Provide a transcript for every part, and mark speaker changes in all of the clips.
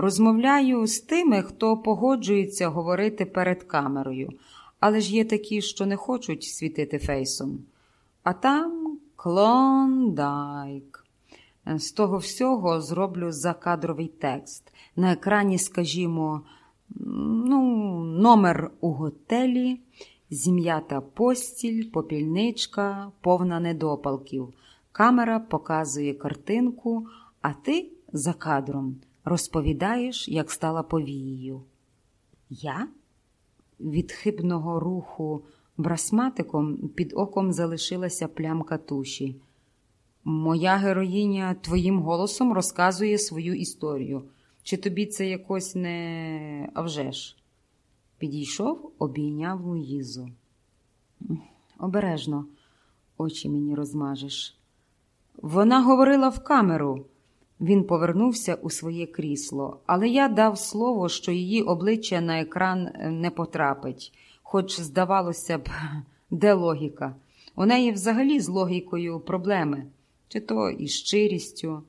Speaker 1: Розмовляю з тими, хто погоджується говорити перед камерою, але ж є такі, що не хочуть світити фейсом. А там клондайк. З того всього зроблю закадровий текст. На екрані, скажімо, ну, номер у готелі, зім'ята постіль, попільничка, повна недопалків. Камера показує картинку, а ти за кадром розповідаєш, як стала повією. Я? Від хибного руху брасматиком під оком залишилася плямка туші. Моя героїня твоїм голосом розказує свою історію. Чи тобі це якось не А вже ж?» Підійшов, обійняв Луїзу. Обережно, очі мені розмажеш. Вона говорила в камеру. Він повернувся у своє крісло, але я дав слово, що її обличчя на екран не потрапить, хоч, здавалося б, де логіка. У неї взагалі з логікою проблеми, чи то і щирістю.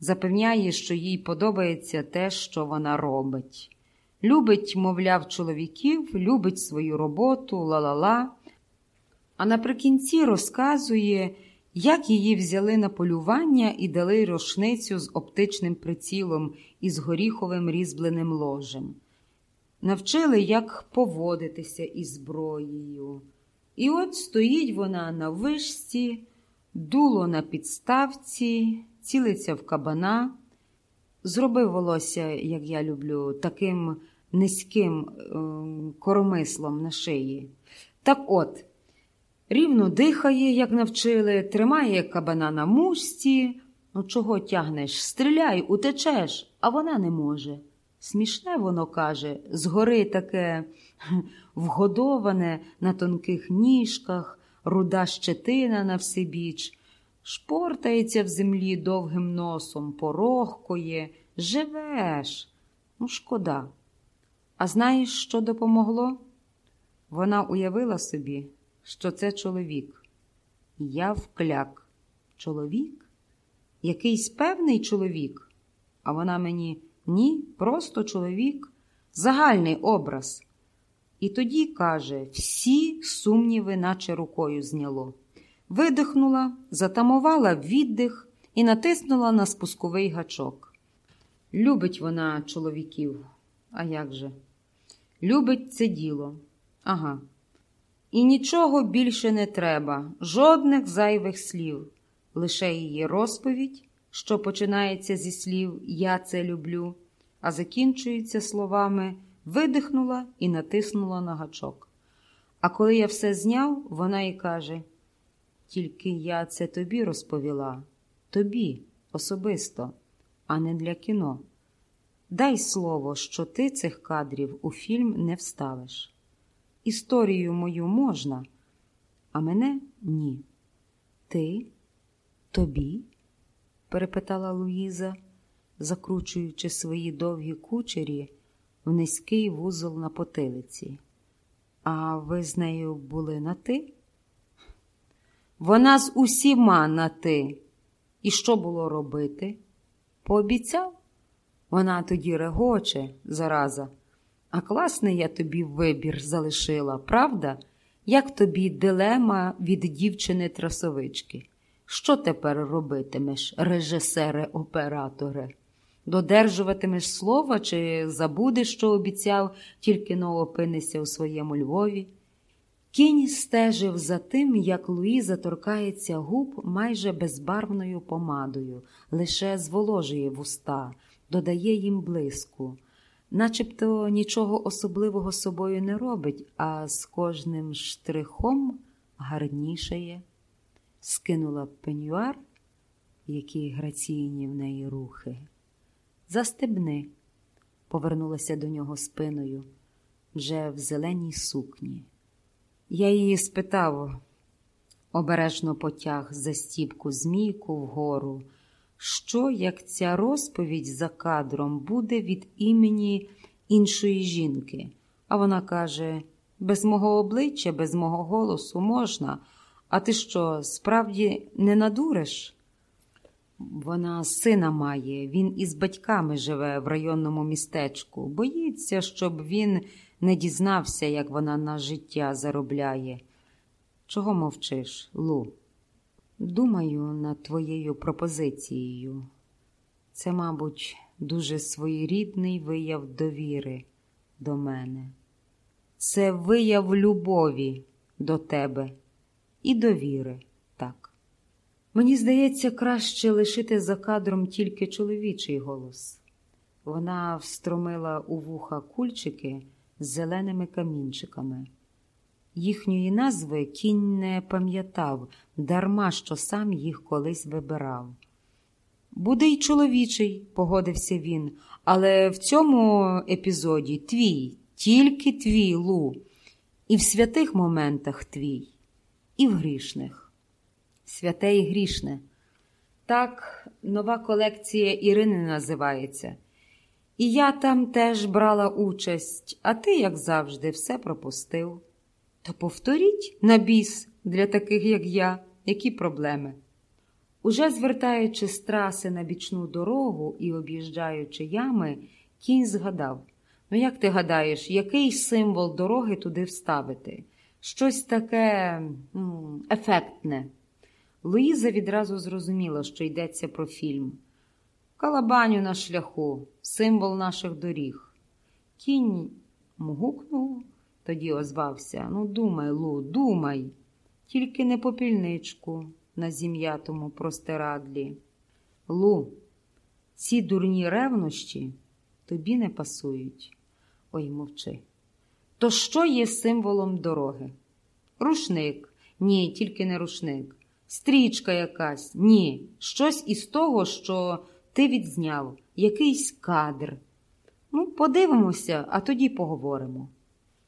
Speaker 1: Запевняє, що їй подобається те, що вона робить. Любить, мовляв, чоловіків, любить свою роботу, ла-ла-ла. А наприкінці розказує, як її взяли на полювання і дали рушницю з оптичним прицілом і з горіховим різьбленим ложем. Навчили, як поводитися із зброєю. І от стоїть вона на вишці, дуло на підставці, цілиться в кабана. Зробив волосся, як я люблю, таким низьким е, коромислом на шиї. Так от, рівно дихає, як навчили, тримає кабана на мушці. Ну, чого тягнеш? Стріляй, утечеш, а вона не може. Смішне воно каже, згори таке вгодоване на тонких ніжках, руда щетина на всебіч, шпортається в землі довгим носом, порохкоє, живеш. Ну, шкода. А знаєш, що допомогло? Вона уявила собі, що це чоловік. Я вкляк. Чоловік? Якийсь певний чоловік? А вона мені ні, просто чоловік, загальний образ. І тоді, каже, всі сумніви, наче рукою зняло. Видихнула, затамувала віддих і натиснула на спусковий гачок. Любить вона чоловіків, а як же? Любить це діло. Ага. І нічого більше не треба, жодних зайвих слів, лише її розповідь, що починається зі слів Я це люблю, а закінчується словами видихнула і натиснула на гачок. А коли я все зняв, вона й каже: Тільки я це тобі розповіла, тобі особисто, а не для кіно. Дай слово, що ти цих кадрів у фільм не вставиш. Історію мою можна, а мене ні. Ти? Тобі? перепитала Луїза, закручуючи свої довгі кучері в низький вузол на потилиці. А ви з нею були на ти? Вона з усіма на ти. І що було робити? Пообіцяв? Вона тоді регоче, зараза. А класний я тобі вибір залишила, правда? Як тобі дилема від дівчини трасовички? Що тепер робитимеш, режисере, операторе? Додержуватимеш слова чи забудеш, що обіцяв, тільки но опинися у своєму Львові? Кінь стежив за тим, як Луїза торкається губ майже безбарвною помадою, лише зволожує вуста, додає їм блиску, начебто нічого особливого собою не робить, а з кожним штрихом гарнішає. Скинула пенюар, які граційні в неї рухи. Застебни, повернулася до нього спиною, вже в зеленій сукні. Я її спитав, обережно потяг застібку змійку вгору, що, як ця розповідь за кадром буде від імені іншої жінки. А вона каже: без мого обличчя, без мого голосу можна, а ти що, справді не надуриш? Вона сина має, він із батьками живе в районному містечку. Боїться, щоб він не дізнався, як вона на життя заробляє. Чого мовчиш, Лу? Думаю над твоєю пропозицією. Це, мабуть, дуже своєрідний вияв довіри до мене. Це вияв любові до тебе і довіри, так. Мені здається, краще лишити за кадром тільки чоловічий голос. Вона встромила у вуха кульчики з зеленими камінчиками. Їхньої назви кінь не пам'ятав, дарма що сам їх колись вибирав. Буде й чоловічий, погодився він, але в цьому епізоді твій, тільки твій Лу, і в святих моментах твій, і в грішних. Святе і грішне. Так, нова колекція Ірини називається. І я там теж брала участь, а ти, як завжди, все пропустив. То повторіть на біс для таких, як я, які проблеми. Уже звертаючи з траси на бічну дорогу і об'їжджаючи ями, кінь згадав: Ну, як ти гадаєш, який символ дороги туди вставити? Щось таке ефектне. Луїза відразу зрозуміла, що йдеться про фільм. Калабаню на шляху, символ наших доріг. Кінь мгукнув, тоді озвався. Ну, думай, Лу, думай, тільки не попільничку на зім'ятому простирадлі. Лу, ці дурні ревнощі тобі не пасують. Ой, мовчи. То що є символом дороги? Рушник. Ні, тільки не рушник. Стрічка якась. Ні. Щось із того, що ти відзняв, якийсь кадр. Ну, подивимося, а тоді поговоримо.